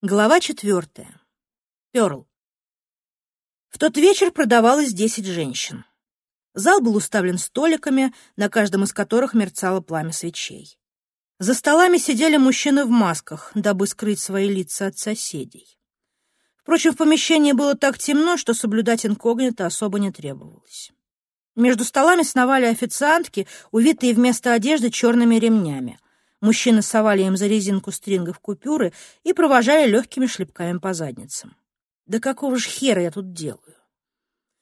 Глава четвертая. Перл. В тот вечер продавалось десять женщин. Зал был уставлен столиками, на каждом из которых мерцало пламя свечей. За столами сидели мужчины в масках, дабы скрыть свои лица от соседей. Впрочем, в помещении было так темно, что соблюдать инкогнито особо не требовалось. Между столами сновали официантки, увитые вместо одежды черными ремнями — Мужчины совали им за резинку стрингов купюры и провожали легкими шлепками по задницам. Да какого же хера я тут делаю?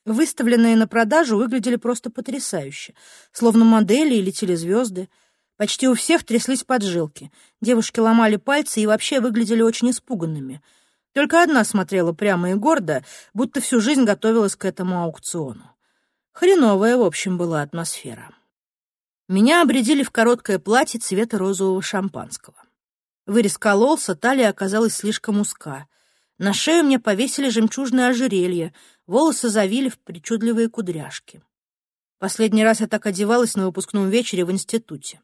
Выставленные на продажу выглядели просто потрясающе, словно модели или телезвезды. Почти у всех тряслись поджилки. Девушки ломали пальцы и вообще выглядели очень испуганными. Только одна смотрела прямо и гордо, будто всю жизнь готовилась к этому аукциону. Хреновая, в общем, была атмосфера. Меня обредили в короткое платье цвета розового шампанского. Вырез кололся, талия оказалась слишком узка. На шею мне повесили жемчужное ожерелье, волосы завили в причудливые кудряшки. Последний раз я так одевалась на выпускном вечере в институте.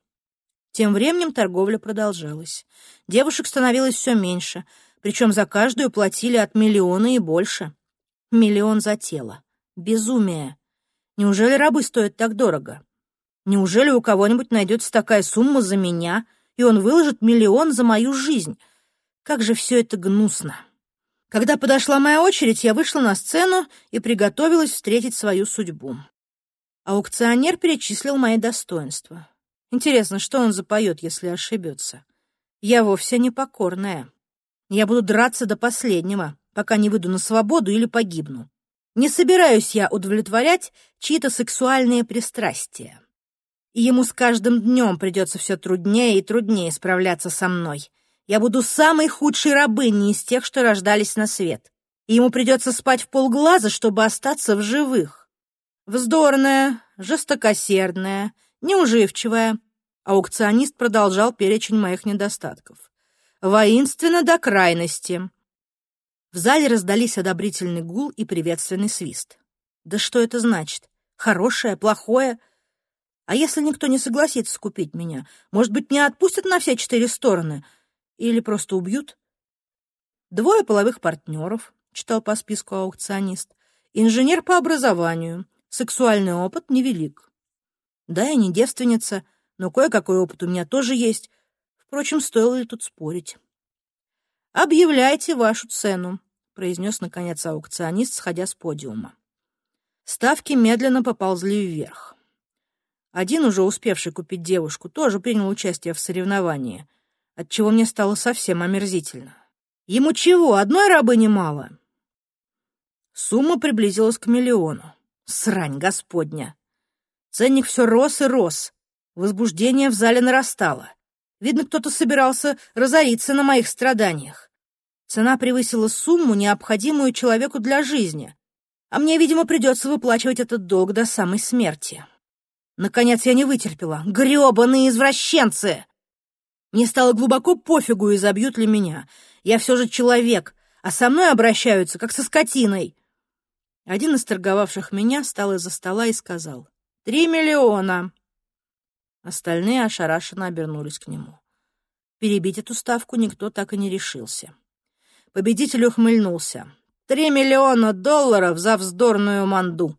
Тем временем торговля продолжалась. Девушек становилось все меньше, причем за каждую платили от миллиона и больше. Миллион за тело. Безумие. Неужели рабы стоят так дорого? Неужели у кого-нибудь найдется такая сумма за меня, и он выложит миллион за мою жизнь? Как же все это гнусно. Когда подошла моя очередь, я вышла на сцену и приготовилась встретить свою судьбу. Аукционер перечислил мои достоинства. Интересно, что он запоет, если ошибется? Я вовсе не покорная. Я буду драться до последнего, пока не выйду на свободу или погибну. Не собираюсь я удовлетворять чьи-то сексуальные пристрастия и ему с каждым днем придется все труднее и труднее справляться со мной. Я буду самой худшей рабыней из тех, что рождались на свет. И ему придется спать в полглаза, чтобы остаться в живых. Вздорная, жестокосердная, неуживчивая. Аукционист продолжал перечень моих недостатков. Воинственно до крайности. В зале раздались одобрительный гул и приветственный свист. Да что это значит? Хорошее, плохое — а если никто не согласится купить меня? Может быть, не отпустят на все четыре стороны? Или просто убьют? Двое половых партнеров, читал по списку аукционист. Инженер по образованию. Сексуальный опыт невелик. Да, я не девственница, но кое-какой опыт у меня тоже есть. Впрочем, стоило ли тут спорить? «Объявляйте вашу цену», — произнес, наконец, аукционист, сходя с подиума. Ставки медленно поползли вверх. Один, уже успевший купить девушку, тоже принял участие в соревновании, отчего мне стало совсем омерзительно. Ему чего, одной рабыни мало? Сумма приблизилась к миллиону. Срань господня! Ценник все рос и рос. Возбуждение в зале нарастало. Видно, кто-то собирался разориться на моих страданиях. Цена превысила сумму, необходимую человеку для жизни, а мне, видимо, придется выплачивать этот долг до самой смерти. Наконец я не вытерпела. Грёбаные извращенцы! Мне стало глубоко пофигу, и забьют ли меня. Я все же человек, а со мной обращаются, как со скотиной. Один из торговавших меня встал из-за стола и сказал «Три миллиона!» Остальные ошарашенно обернулись к нему. Перебить эту ставку никто так и не решился. Победитель ухмыльнулся. «Три миллиона долларов за вздорную манду!»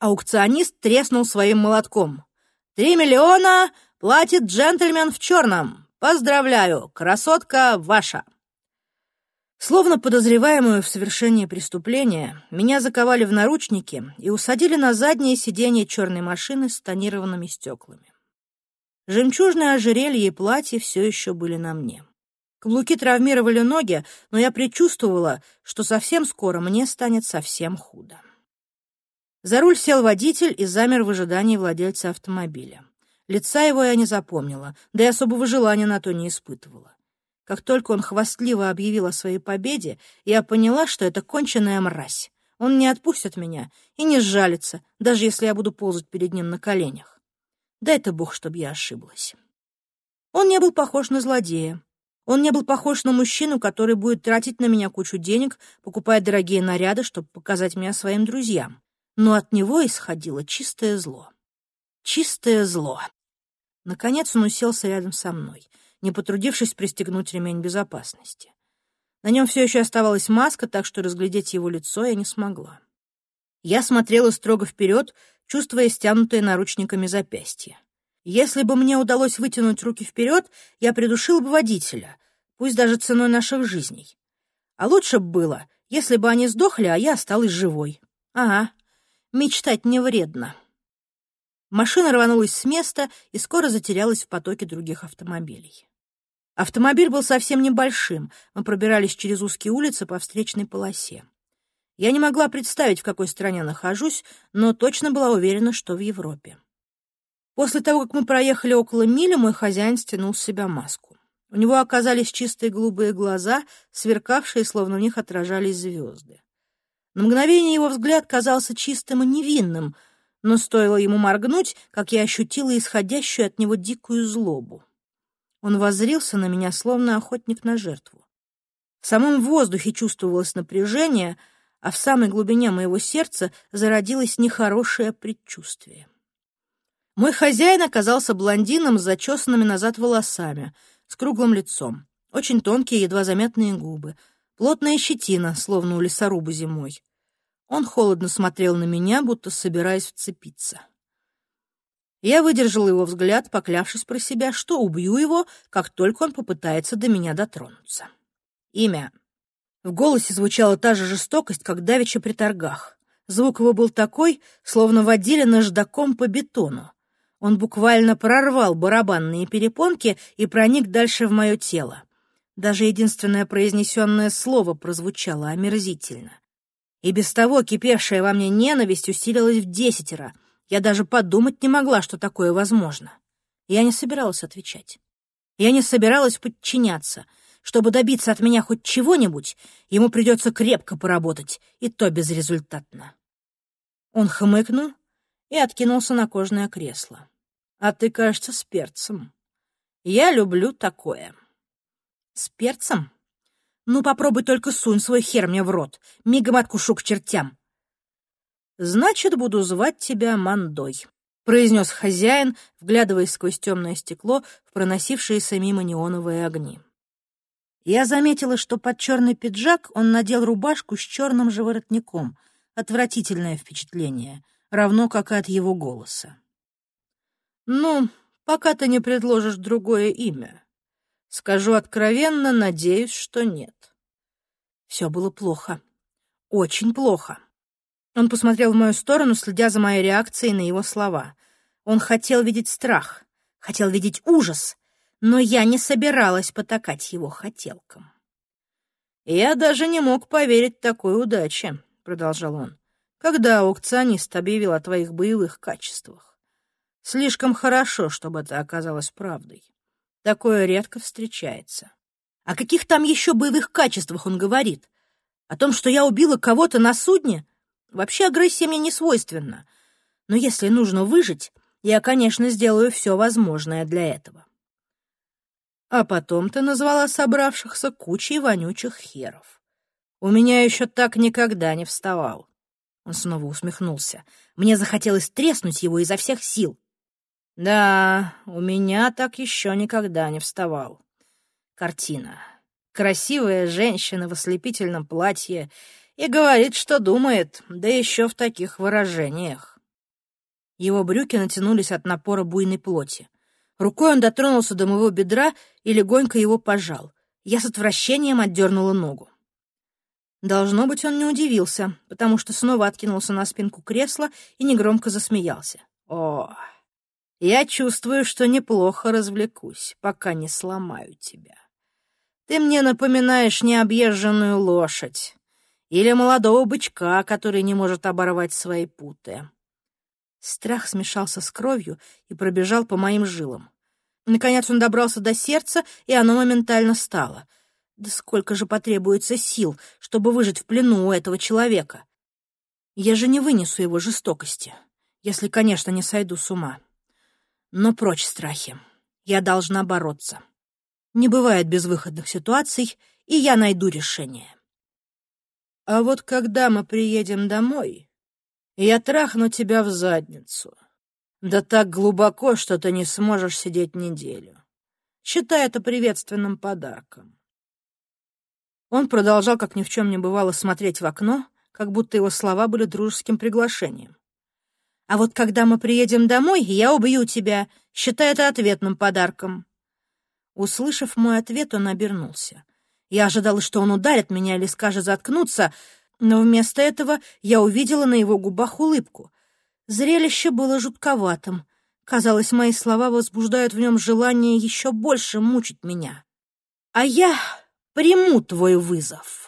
Аукционист треснул своим молотком. «Три миллиона платит джентльмен в черном. Поздравляю, красотка ваша!» Словно подозреваемую в совершении преступления, меня заковали в наручники и усадили на заднее сиденье черной машины с тонированными стеклами. Жемчужное ожерелье и платье все еще были на мне. Каблуки травмировали ноги, но я предчувствовала, что совсем скоро мне станет совсем худо. За руль сел водитель и замер в ожидании владельца автомобиля. Лица его я не запомнила, да и особого желания на то не испытывала. Как только он хвастливо объявил о своей победе, я поняла, что это конченая мразь. Он не отпустит меня и не сжалится, даже если я буду ползать перед ним на коленях. Дай-то Бог, чтобы я ошиблась. Он не был похож на злодея. Он не был похож на мужчину, который будет тратить на меня кучу денег, покупая дорогие наряды, чтобы показать меня своим друзьям но от него исходило чистое зло. Чистое зло. Наконец он уселся рядом со мной, не потрудившись пристегнуть ремень безопасности. На нем все еще оставалась маска, так что разглядеть его лицо я не смогла. Я смотрела строго вперед, чувствуя стянутые наручниками запястья. Если бы мне удалось вытянуть руки вперед, я придушил бы водителя, пусть даже ценой наших жизней. А лучше бы было, если бы они сдохли, а я осталась живой. Ага, мечтать не вредно. Машина рванулась с места и скоро затерялась в потоке других автомобилей. Автомобиль был совсем небольшим, мы пробирались через узкие улицы по встречной полосе. Я не могла представить, в какой стране нахожусь, но точно была уверена, что в Европе. После того, как мы проехали около мили, мой хозяин стянул с себя маску. У него оказались чистые голубые глаза, сверкавшие, словно в них отражались звезды. На мгновение его взгляд казался чистым и невинным — но стоило ему моргнуть, как я ощутила исходящую от него дикую злобу. Он воззрился на меня, словно охотник на жертву. В самом воздухе чувствовалось напряжение, а в самой глубине моего сердца зародилось нехорошее предчувствие. Мой хозяин оказался блондином с зачесанными назад волосами, с круглым лицом, очень тонкие, едва заметные губы, плотная щетина, словно у лесоруба зимой. Он холодно смотрел на меня, будто собираясь вцепиться. Я выдержал его взгляд, поклявшись про себя, что убью его, как только он попытается до меня дотронуться. Имя. В голосе звучала та же жестокость, как давеча при торгах. Звук его был такой, словно водили наждаком по бетону. Он буквально прорвал барабанные перепонки и проник дальше в мое тело. Даже единственное произнесенное слово прозвучало омерзительно. И без того кипевшая во мне ненависть усилилась в десятеро. Я даже подумать не могла, что такое возможно. Я не собиралась отвечать. Я не собиралась подчиняться. Чтобы добиться от меня хоть чего-нибудь, ему придется крепко поработать, и то безрезультатно. Он хмыкнул и откинулся на кожное кресло. «А ты, кажется, с перцем. Я люблю такое». «С перцем?» Ну, попробуй только сунь свой хер мне в рот. Мигом откушу к чертям. Значит, буду звать тебя Мандой, — произнес хозяин, вглядываясь сквозь темное стекло в проносившиеся мимо неоновые огни. Я заметила, что под черный пиджак он надел рубашку с черным же воротником. Отвратительное впечатление, равно как и от его голоса. «Ну, пока ты не предложишь другое имя. Скажу откровенно, надеюсь, что нет. Все было плохо. Очень плохо. Он посмотрел в мою сторону, следя за моей реакцией на его слова. Он хотел видеть страх, хотел видеть ужас, но я не собиралась потакать его хотелкам. «Я даже не мог поверить такой удаче», — продолжал он, «когда аукционист объявил о твоих боевых качествах. Слишком хорошо, чтобы это оказалось правдой. Такое редко встречается. О каких там еще боевых качествах он говорит? О том, что я убила кого-то на судне? Вообще агрессия мне не свойственна. Но если нужно выжить, я, конечно, сделаю все возможное для этого. А потом ты назвала собравшихся кучей вонючих херов. У меня еще так никогда не вставал. Он снова усмехнулся. Мне захотелось треснуть его изо всех сил. Да, у меня так еще никогда не вставал. Картина. Красивая женщина в ослепительном платье и говорит, что думает, да еще в таких выражениях. Его брюки натянулись от напора буйной плоти. Рукой он дотронулся до моего бедра и легонько его пожал. Я с отвращением отдернула ногу. Должно быть, он не удивился, потому что снова откинулся на спинку кресла и негромко засмеялся. О, я чувствую, что неплохо развлекусь, пока не сломаю тебя. Ты мне напоминаешь необъезженную лошадь или молодого бычка, который не может оборвать свои путы. Страх смешался с кровью и пробежал по моим жилам. Наконец он добрался до сердца, и оно моментально стало. Да сколько же потребуется сил, чтобы выжить в плену у этого человека? Я же не вынесу его жестокости, если, конечно, не сойду с ума. Но прочь страхи. Я должна бороться. Не бывает безвыходных ситуаций, и я найду решение. А вот когда мы приедем домой, я трахну тебя в задницу. Да так глубоко, что ты не сможешь сидеть неделю. Считай это приветственным подарком. Он продолжал, как ни в чем не бывало, смотреть в окно, как будто его слова были дружеским приглашением. «А вот когда мы приедем домой, я убью тебя, считай это ответным подарком». Услышав мой ответ, он обернулся. Я ожидала, что он ударит меня или скажет заткнуться, но вместо этого я увидела на его губах улыбку. Зрелище было жутковатым. Казалось, мои слова возбуждают в нем желание еще больше мучить меня. «А я приму твой вызов».